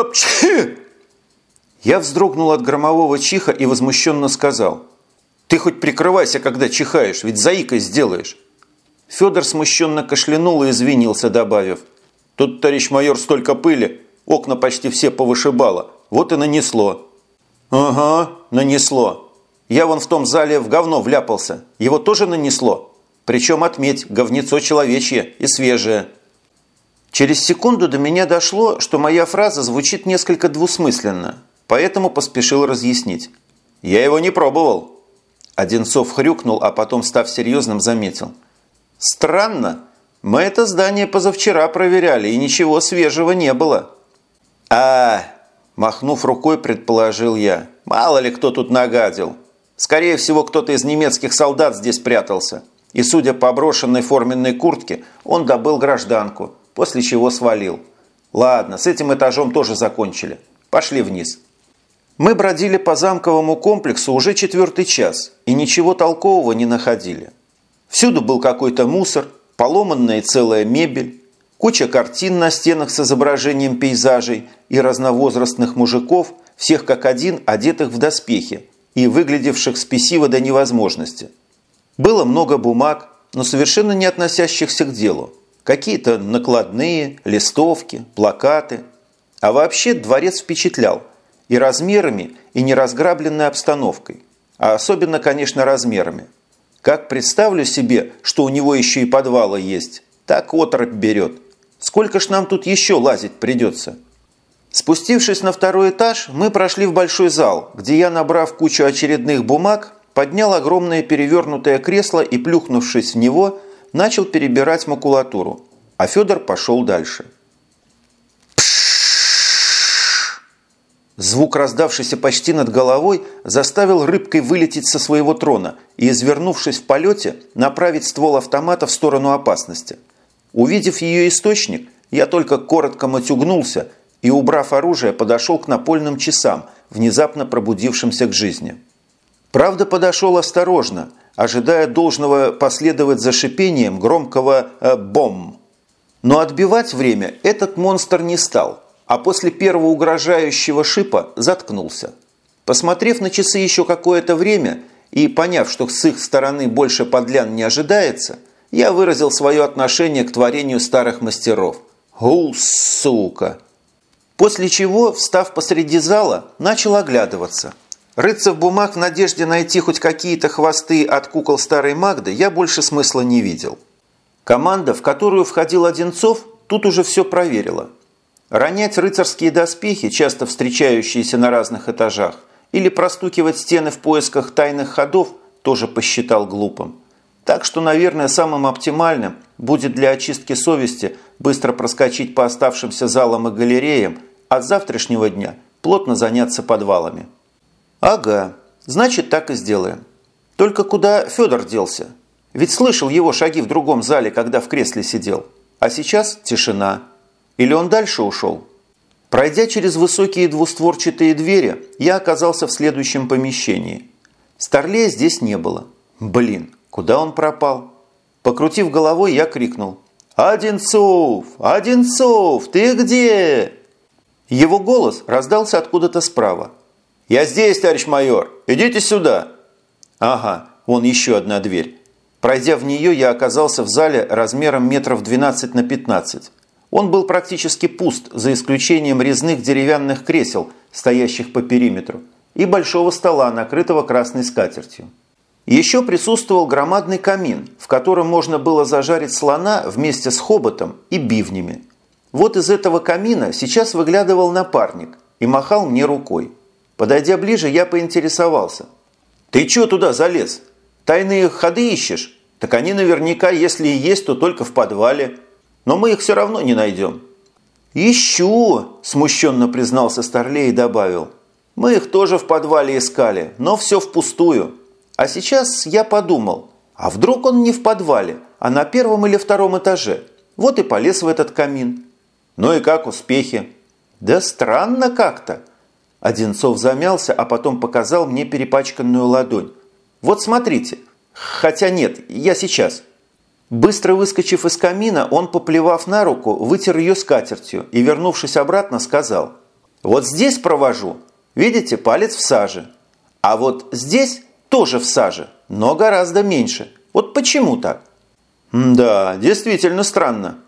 Апчхи! Я вздрогнул от громового чиха и возмущенно сказал. «Ты хоть прикрывайся, когда чихаешь, ведь заикой сделаешь». Федор смущенно кашлянул и извинился, добавив. «Тут, товарищ майор, столько пыли, окна почти все повышибало, вот и нанесло». «Ага, нанесло. Я вон в том зале в говно вляпался, его тоже нанесло. Причем, отметь, говнецо человечье и свежее». Через секунду до меня дошло, что моя фраза звучит несколько двусмысленно, поэтому поспешил разъяснить. «Я его не пробовал». Одинцов хрюкнул, а потом, став серьезным, заметил – Странно. Мы это здание позавчера проверяли, и ничего свежего не было. А, махнув рукой, предположил я. Мало ли кто тут нагадил. Скорее всего, кто-то из немецких солдат здесь прятался. И, судя по брошенной форменной куртке, он добыл гражданку, после чего свалил. Ладно, с этим этажом тоже закончили. Пошли вниз. Мы бродили по замковому комплексу уже четвертый час и ничего толкового не находили. Всюду был какой-то мусор, поломанная целая мебель, куча картин на стенах с изображением пейзажей и разновозрастных мужиков, всех как один, одетых в доспехи и выглядевших спесиво до невозможности. Было много бумаг, но совершенно не относящихся к делу. Какие-то накладные, листовки, плакаты. А вообще дворец впечатлял и размерами, и неразграбленной обстановкой. А особенно, конечно, размерами – как представлю себе, что у него еще и подвалы есть, так оторопь берет. Сколько ж нам тут еще лазить придется? Спустившись на второй этаж, мы прошли в большой зал, где я, набрав кучу очередных бумаг, поднял огромное перевернутое кресло и, плюхнувшись в него, начал перебирать макулатуру, а Федор пошел дальше. Звук, раздавшийся почти над головой, заставил рыбкой вылететь со своего трона и, извернувшись в полете, направить ствол автомата в сторону опасности. Увидев ее источник, я только коротко матюгнулся и, убрав оружие, подошел к напольным часам, внезапно пробудившимся к жизни. Правда, подошел осторожно, ожидая должного последовать за шипением громкого э, «бом». Но отбивать время этот монстр не стал – а после первого угрожающего шипа заткнулся. Посмотрев на часы еще какое-то время и поняв, что с их стороны больше подлян не ожидается, я выразил свое отношение к творению старых мастеров. «У, сука!» После чего, встав посреди зала, начал оглядываться. Рыться в бумаг в надежде найти хоть какие-то хвосты от кукол старой Магды я больше смысла не видел. Команда, в которую входил Одинцов, тут уже все проверила – Ронять рыцарские доспехи, часто встречающиеся на разных этажах, или простукивать стены в поисках тайных ходов, тоже посчитал глупым. Так что, наверное, самым оптимальным будет для очистки совести быстро проскочить по оставшимся залам и галереям, с завтрашнего дня плотно заняться подвалами. Ага, значит так и сделаем. Только куда Федор делся? Ведь слышал его шаги в другом зале, когда в кресле сидел. А сейчас тишина. Или он дальше ушел? Пройдя через высокие двустворчатые двери, я оказался в следующем помещении. Старлея здесь не было. Блин, куда он пропал? Покрутив головой, я крикнул. «Одинцов! Одинцов! Ты где?» Его голос раздался откуда-то справа. «Я здесь, товарищ майор! Идите сюда!» «Ага, вон еще одна дверь». Пройдя в нее, я оказался в зале размером метров 12 на 15. Он был практически пуст, за исключением резных деревянных кресел, стоящих по периметру, и большого стола, накрытого красной скатертью. Еще присутствовал громадный камин, в котором можно было зажарить слона вместе с хоботом и бивнями. Вот из этого камина сейчас выглядывал напарник и махал мне рукой. Подойдя ближе, я поинтересовался. «Ты чё туда залез? Тайные ходы ищешь? Так они наверняка, если и есть, то только в подвале» но мы их все равно не найдем». «Ищу!» – смущенно признался Старлей и добавил. «Мы их тоже в подвале искали, но все впустую. А сейчас я подумал, а вдруг он не в подвале, а на первом или втором этаже? Вот и полез в этот камин. Ну и как успехи?» «Да странно как-то». Одинцов замялся, а потом показал мне перепачканную ладонь. «Вот смотрите. Хотя нет, я сейчас». Быстро выскочив из камина, он, поплевав на руку, вытер ее скатертью и, вернувшись обратно, сказал Вот здесь провожу, видите, палец в саже. А вот здесь тоже в саже, но гораздо меньше. Вот почему так? Да, действительно странно.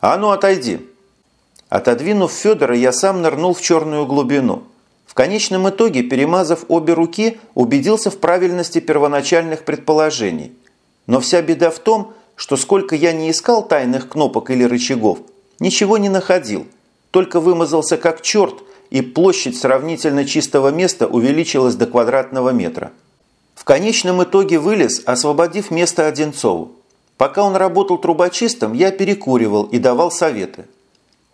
А ну отойди. Отодвинув Федора, я сам нырнул в черную глубину. В конечном итоге, перемазав обе руки, убедился в правильности первоначальных предположений. Но вся беда в том, что сколько я не искал тайных кнопок или рычагов, ничего не находил. Только вымазался как черт, и площадь сравнительно чистого места увеличилась до квадратного метра. В конечном итоге вылез, освободив место Одинцову. Пока он работал трубочистом, я перекуривал и давал советы.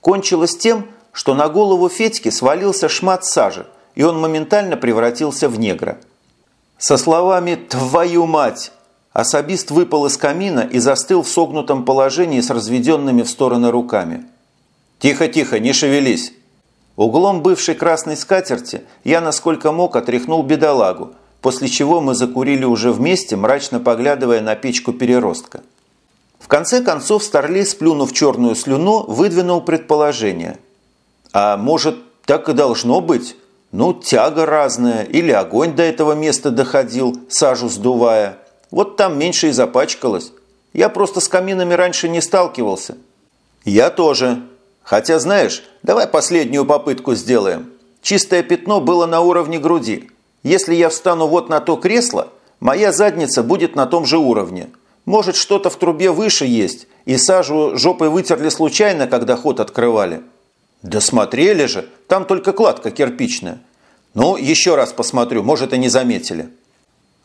Кончилось тем, что на голову Федьки свалился шмат сажи, и он моментально превратился в негра. Со словами «Твою мать!» особист выпал из камина и застыл в согнутом положении с разведенными в стороны руками. «Тихо, тихо, не шевелись!» Углом бывшей красной скатерти я насколько мог отряхнул бедолагу, после чего мы закурили уже вместе, мрачно поглядывая на печку переростка. В конце концов Старлей, сплюнув черную слюну, выдвинул предположение. А может, так и должно быть? Ну, тяга разная, или огонь до этого места доходил, сажу сдувая. Вот там меньше и запачкалось. Я просто с каминами раньше не сталкивался. Я тоже. Хотя, знаешь, давай последнюю попытку сделаем. Чистое пятно было на уровне груди. Если я встану вот на то кресло, моя задница будет на том же уровне – может, что-то в трубе выше есть, и сажу жопой вытерли случайно, когда ход открывали. Да смотрели же, там только кладка кирпичная. Ну, еще раз посмотрю, может, и не заметили.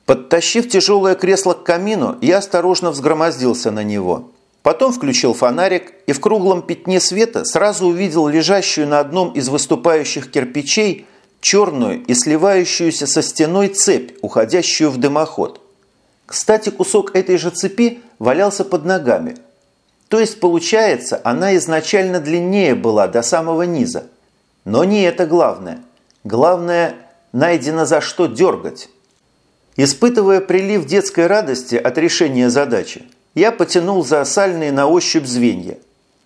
Подтащив тяжелое кресло к камину, я осторожно взгромоздился на него. Потом включил фонарик и в круглом пятне света сразу увидел лежащую на одном из выступающих кирпичей черную и сливающуюся со стеной цепь, уходящую в дымоход. Кстати, кусок этой же цепи валялся под ногами. То есть, получается, она изначально длиннее была до самого низа. Но не это главное. Главное, найдено за что дергать. Испытывая прилив детской радости от решения задачи, я потянул за сальные на ощупь звенья.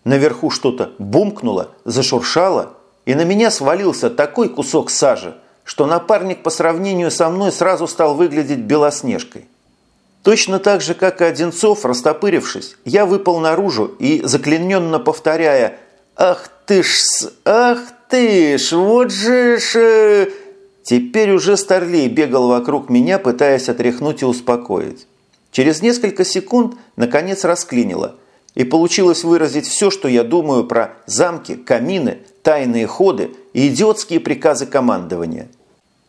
Наверху что-то бумкнуло, зашуршало, и на меня свалился такой кусок сажи, что напарник по сравнению со мной сразу стал выглядеть белоснежкой. Точно так же, как и Одинцов, растопырившись, я выпал наружу и, заклиненно повторяя «Ах ты ж, ах ты ж, вот же ж...» э!» Теперь уже Старлей бегал вокруг меня, пытаясь отряхнуть и успокоить. Через несколько секунд, наконец, расклинило, и получилось выразить все, что я думаю про замки, камины, тайные ходы и идиотские приказы командования –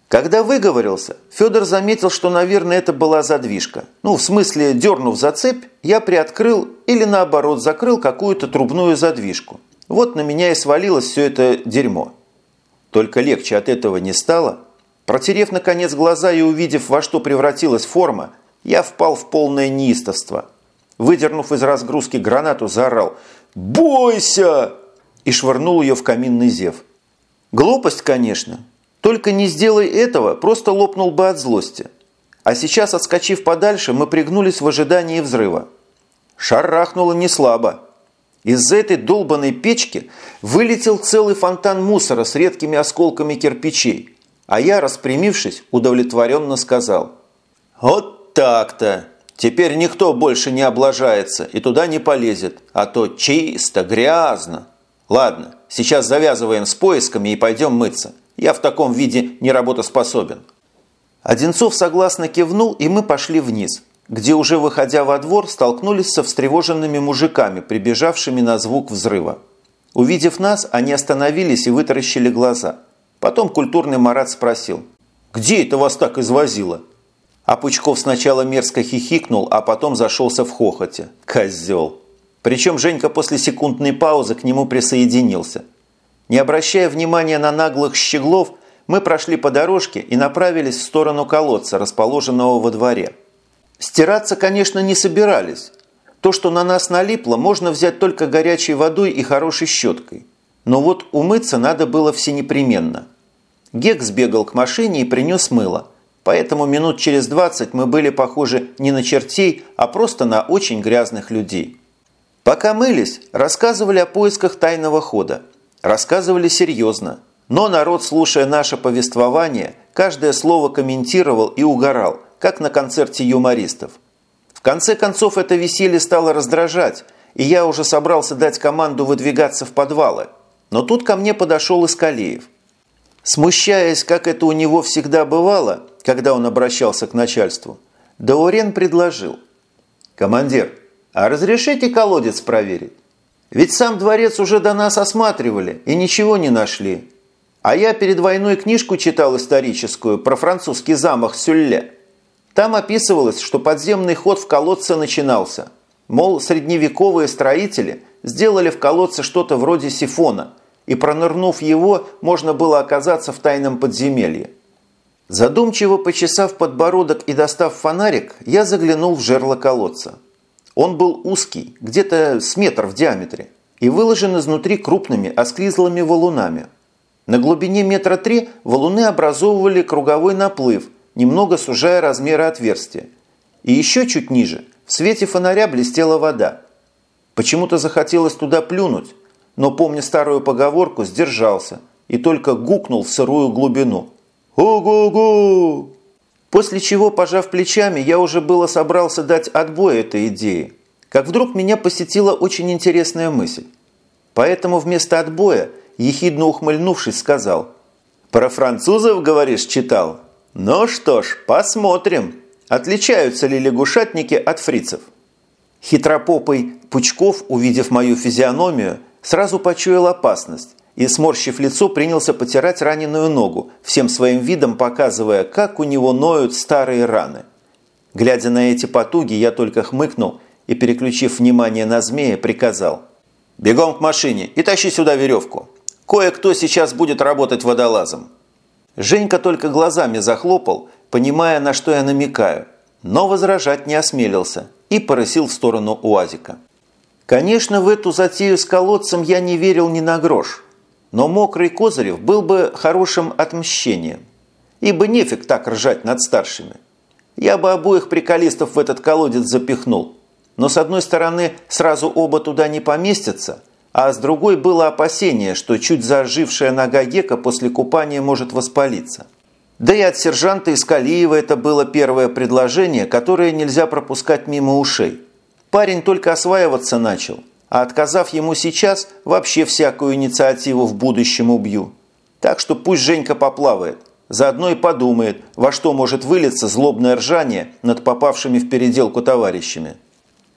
когда выговорился, Федор заметил, что, наверное, это была задвижка. Ну, в смысле, дернув за цепь, я приоткрыл или, наоборот, закрыл какую-то трубную задвижку. Вот на меня и свалилось все это дерьмо. Только легче от этого не стало. Протерев, наконец, глаза и увидев, во что превратилась форма, я впал в полное неистовство. Выдернув из разгрузки гранату, заорал «Бойся!» и швырнул ее в каминный зев. Глупость, конечно, только не сделай этого, просто лопнул бы от злости. А сейчас, отскочив подальше, мы пригнулись в ожидании взрыва. Шарахнуло не слабо. Из этой долбанной печки вылетел целый фонтан мусора с редкими осколками кирпичей. А я, распрямившись, удовлетворенно сказал. «Вот так-то! Теперь никто больше не облажается и туда не полезет, а то чисто, грязно. Ладно, сейчас завязываем с поисками и пойдем мыться. Я в таком виде не работоспособен». Одинцов согласно кивнул, и мы пошли вниз, где уже выходя во двор столкнулись со встревоженными мужиками, прибежавшими на звук взрыва. Увидев нас, они остановились и вытаращили глаза. Потом культурный Марат спросил, «Где это вас так извозило?» А Пучков сначала мерзко хихикнул, а потом зашелся в хохоте. Козел! Причем Женька после секундной паузы к нему присоединился – не обращая внимания на наглых щеглов, мы прошли по дорожке и направились в сторону колодца, расположенного во дворе. Стираться, конечно, не собирались. То, что на нас налипло, можно взять только горячей водой и хорошей щеткой. Но вот умыться надо было всенепременно. Гек сбегал к машине и принес мыло. Поэтому минут через 20 мы были похожи не на чертей, а просто на очень грязных людей. Пока мылись, рассказывали о поисках тайного хода – Рассказывали серьезно, Но народ, слушая наше повествование, каждое слово комментировал и угорал, как на концерте юмористов. В конце концов, это веселье стало раздражать, и я уже собрался дать команду выдвигаться в подвалы. Но тут ко мне подошел Искалеев. Смущаясь, как это у него всегда бывало, когда он обращался к начальству, Даурен предложил. «Командир, а разрешите колодец проверить? Ведь сам дворец уже до нас осматривали и ничего не нашли. А я перед войной книжку читал историческую про французский замок Сюлле. Там описывалось, что подземный ход в колодце начинался. Мол, средневековые строители сделали в колодце что-то вроде сифона, и пронырнув его, можно было оказаться в тайном подземелье. Задумчиво почесав подбородок и достав фонарик, я заглянул в жерло колодца. Он был узкий, где-то с метр в диаметре, и выложен изнутри крупными осклизлыми валунами. На глубине метра три валуны образовывали круговой наплыв, немного сужая размеры отверстия. И еще чуть ниже, в свете фонаря блестела вода. Почему-то захотелось туда плюнуть, но, помня старую поговорку, сдержался и только гукнул в сырую глубину – «Гу-гу-гу!» После чего, пожав плечами, я уже было собрался дать отбой этой идее, как вдруг меня посетила очень интересная мысль. Поэтому вместо отбоя, ехидно ухмыльнувшись, сказал «Про французов, говоришь, читал? Ну что ж, посмотрим, отличаются ли лягушатники от фрицев». Хитропопый Пучков, увидев мою физиономию, сразу почуял опасность и, сморщив лицо, принялся потирать раненую ногу, всем своим видом показывая, как у него ноют старые раны. Глядя на эти потуги, я только хмыкнул и, переключив внимание на змея, приказал. «Бегом к машине и тащи сюда веревку. Кое-кто сейчас будет работать водолазом». Женька только глазами захлопал, понимая, на что я намекаю, но возражать не осмелился и порысил в сторону УАЗика. Конечно, в эту затею с колодцем я не верил ни на грош – но мокрый Козырев был бы хорошим отмщением. Ибо нефиг так ржать над старшими. Я бы обоих приколистов в этот колодец запихнул. Но с одной стороны, сразу оба туда не поместятся, а с другой было опасение, что чуть зажившая нога Гека после купания может воспалиться. Да и от сержанта Искалиева это было первое предложение, которое нельзя пропускать мимо ушей. Парень только осваиваться начал – а отказав ему сейчас, вообще всякую инициативу в будущем убью. Так что пусть Женька поплавает, заодно и подумает, во что может вылиться злобное ржание над попавшими в переделку товарищами.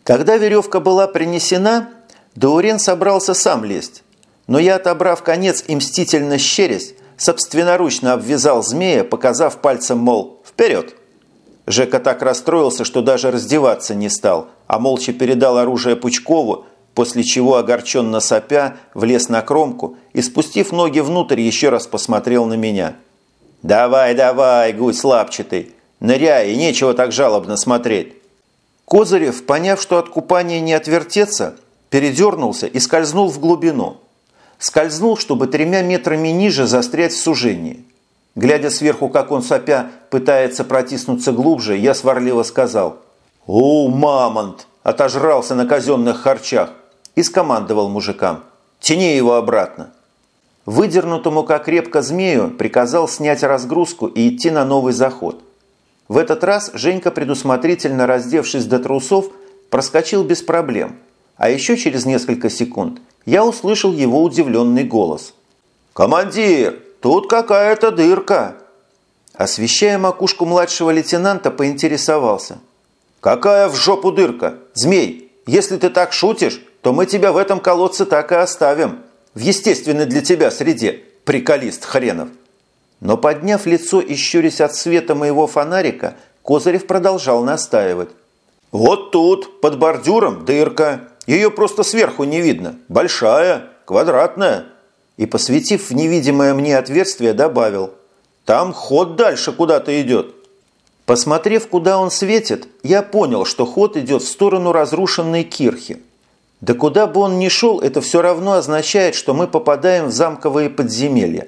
Когда веревка была принесена, Даурен собрался сам лезть, но я, отобрав конец и мстительно щерясь, собственноручно обвязал змея, показав пальцем, мол, вперед. Жека так расстроился, что даже раздеваться не стал, а молча передал оружие Пучкову, после чего, огорченно сопя, влез на кромку и, спустив ноги внутрь, еще раз посмотрел на меня. «Давай, давай, гусь лапчатый, ныряй, и нечего так жалобно смотреть». Козырев, поняв, что от купания не отвертеться, передернулся и скользнул в глубину. Скользнул, чтобы тремя метрами ниже застрять в сужении. Глядя сверху, как он сопя пытается протиснуться глубже, я сварливо сказал «О, мамонт! Отожрался на казенных харчах! И скомандовал мужикам «Тяни его обратно». Выдернутому как крепко змею приказал снять разгрузку и идти на новый заход. В этот раз Женька, предусмотрительно раздевшись до трусов, проскочил без проблем. А еще через несколько секунд я услышал его удивленный голос. «Командир, тут какая-то дырка!» Освещая макушку младшего лейтенанта, поинтересовался. «Какая в жопу дырка? Змей, если ты так шутишь, то мы тебя в этом колодце так и оставим. В естественной для тебя среде, приколист хренов. Но подняв лицо и щурясь от света моего фонарика, Козырев продолжал настаивать. «Вот тут, под бордюром, дырка. Ее просто сверху не видно. Большая, квадратная». И, посветив в невидимое мне отверстие, добавил. «Там ход дальше куда-то идет». Посмотрев, куда он светит, я понял, что ход идет в сторону разрушенной кирхи. Да куда бы он ни шел, это все равно означает, что мы попадаем в замковые подземелья.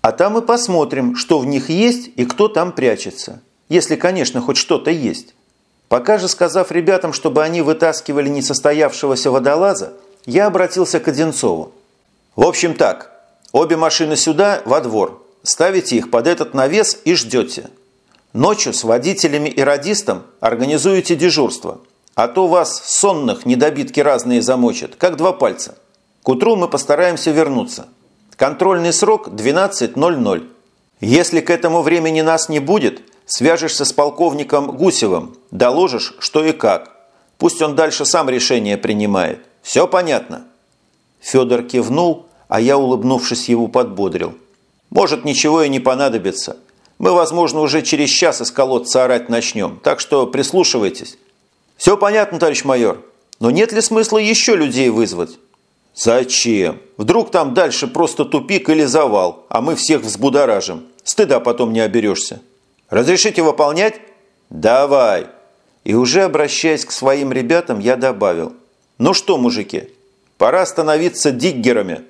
А там и посмотрим, что в них есть и кто там прячется. Если, конечно, хоть что-то есть. Пока же, сказав ребятам, чтобы они вытаскивали несостоявшегося водолаза, я обратился к Одинцову. В общем так, Обе машины сюда, во двор. Ставите их под этот навес и ждете. Ночью с водителями и радистом организуете дежурство. А то вас сонных недобитки разные замочат, как два пальца. К утру мы постараемся вернуться. Контрольный срок 12.00. Если к этому времени нас не будет, свяжешься с полковником Гусевым, доложишь, что и как. Пусть он дальше сам решение принимает. Все понятно?» Федор кивнул, а я, улыбнувшись, его подбодрил. «Может, ничего и не понадобится. Мы, возможно, уже через час из колодца орать начнем, так что прислушивайтесь». «Все понятно, товарищ майор. Но нет ли смысла еще людей вызвать?» «Зачем? Вдруг там дальше просто тупик или завал, а мы всех взбудоражим. Стыда потом не оберешься. Разрешите выполнять?» «Давай!» И уже обращаясь к своим ребятам, я добавил. «Ну что, мужики, пора становиться диггерами!»